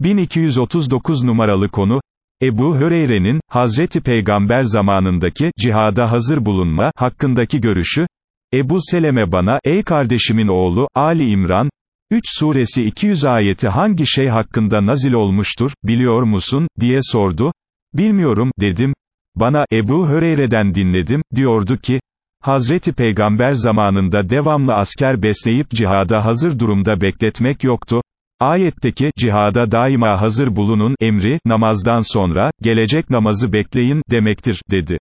1239 numaralı konu, Ebu Höreyre'nin, Hazreti Peygamber zamanındaki, cihada hazır bulunma, hakkındaki görüşü, Ebu Seleme bana, ey kardeşimin oğlu, Ali İmran, 3 suresi 200 ayeti hangi şey hakkında nazil olmuştur, biliyor musun, diye sordu, bilmiyorum, dedim, bana, Ebu Höreyre'den dinledim, diyordu ki, Hazreti Peygamber zamanında devamlı asker besleyip cihada hazır durumda bekletmek yoktu, Ayetteki, cihada daima hazır bulunun, emri, namazdan sonra, gelecek namazı bekleyin, demektir, dedi.